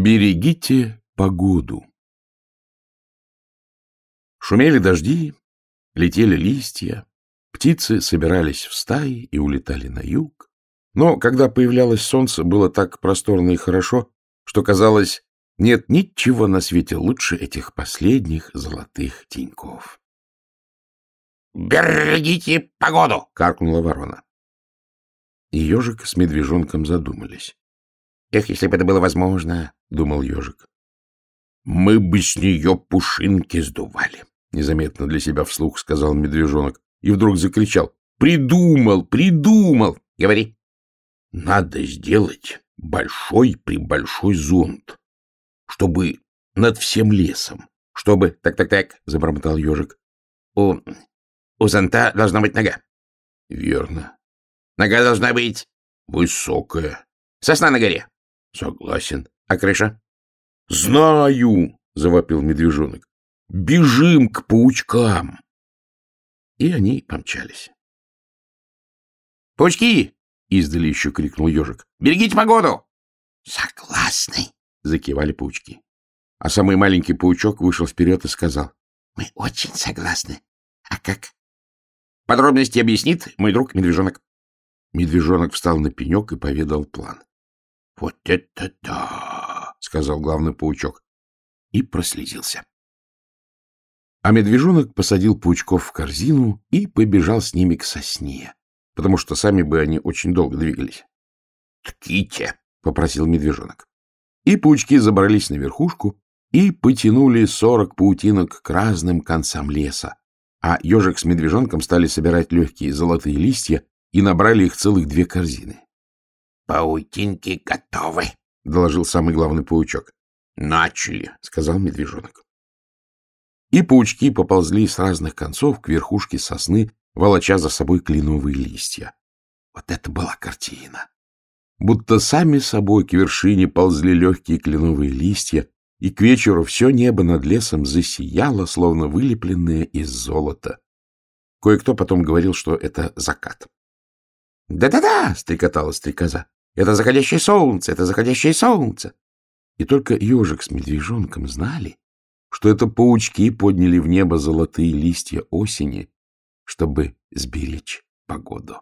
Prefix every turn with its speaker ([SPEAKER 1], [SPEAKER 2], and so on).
[SPEAKER 1] Берегите погоду. Шумели дожди, летели листья, птицы собирались в стаи и улетали на юг. Но когда появлялось солнце, было так просторно и хорошо, что казалось, нет ничего на свете лучше этих последних золотых теньков.
[SPEAKER 2] — Берегите погоду! — каркнула ворона.
[SPEAKER 1] И ежик с медвежонком задумались.
[SPEAKER 2] — Эх, если бы это было возможно, — думал ежик.
[SPEAKER 1] — Мы бы с нее пушинки сдували, — незаметно для себя вслух сказал медвежонок. И вдруг закричал. — Придумал, придумал!
[SPEAKER 2] — Говори.
[SPEAKER 1] — Надо сделать большой-пребольшой зонт, чтобы над всем лесом, чтобы...
[SPEAKER 2] Так-так-так, — забормотал ежик. — У... у зонта должна быть нога.
[SPEAKER 1] — Верно.
[SPEAKER 2] — Нога должна быть...
[SPEAKER 1] — Высокая.
[SPEAKER 2] — Сосна на горе.
[SPEAKER 1] — Согласен.
[SPEAKER 2] — А крыша?
[SPEAKER 1] — Знаю, — завопил медвежонок. — Бежим к паучкам. И они помчались.
[SPEAKER 2] — Паучки!
[SPEAKER 1] — издали еще крикнул ежик.
[SPEAKER 2] — Берегите погоду!
[SPEAKER 3] — Согласны, —
[SPEAKER 1] закивали паучки. А самый маленький паучок вышел вперед и сказал.
[SPEAKER 3] — Мы очень согласны. А как?
[SPEAKER 2] — Подробности объяснит мой друг медвежонок.
[SPEAKER 1] Медвежонок встал на пенек и поведал план.
[SPEAKER 3] — Вот это да!
[SPEAKER 1] — сказал главный паучок. И прослезился. А медвежонок посадил паучков в корзину и побежал с ними к сосне, потому что сами бы они очень долго двигались.
[SPEAKER 2] — Тките!
[SPEAKER 1] — попросил медвежонок. И паучки забрались на верхушку и потянули сорок паутинок к разным концам леса, а ежик с медвежонком стали собирать легкие золотые листья и набрали их целых две корзины.
[SPEAKER 3] — Паутинки готовы, —
[SPEAKER 1] доложил самый главный паучок.
[SPEAKER 2] — Начали, — сказал медвежонок.
[SPEAKER 1] И паучки поползли с разных концов к верхушке сосны, волоча за собой кленовые листья. Вот это была картина! Будто сами собой к вершине ползли легкие кленовые листья, и к вечеру все небо над лесом засияло, словно вылепленное из золота. Кое-кто потом говорил, что это закат.
[SPEAKER 2] «Да-да-да!» — стрекотала стрекоза. «Это заходящее солнце! Это заходящее солнце!»
[SPEAKER 1] И только ежик с медвежонком знали, что это паучки подняли в небо золотые листья осени, чтобы сберечь погоду.